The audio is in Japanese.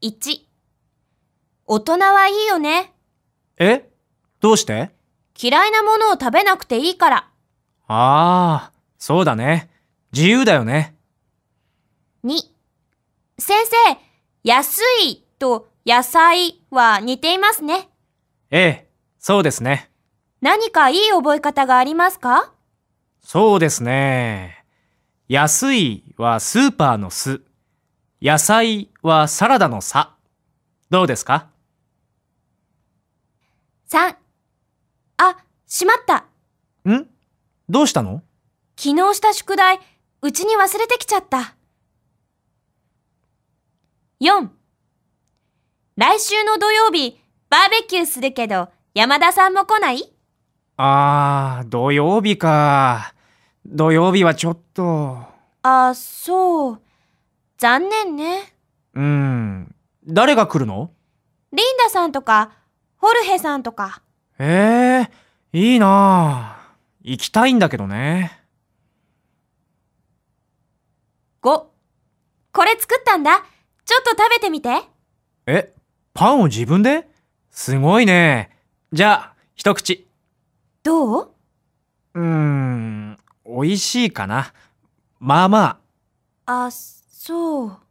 1大人はいいよね。え？どうして？嫌いなものを食べなくていいから。ああ、そうだね。自由だよね。2先生、安いと野菜は似ていますね。ええ、そうですね。何かいい覚え方がありますか？そうですね。安いはスーパーのす。野菜はサラダのさ。どうですか ?3 あ、しまった。ん？どうしたの？昨日した宿題、うちに忘れてきちゃった。4来週の土曜日、バーベキューするけど、山田さんも来ない？ああ、土曜日か。土曜日はちょっと。あ、そう。残念ね。うん。誰が来るの？リンダさんとか、ホルヘさんとか。ええいいなあ行きたいんだけどね。5これ作ったんだ。ちょっと食べてみて。え、パンを自分で？すごいね。じゃあ、一口。どう？うーん、美味しいかな。まあまあ。あ、そう。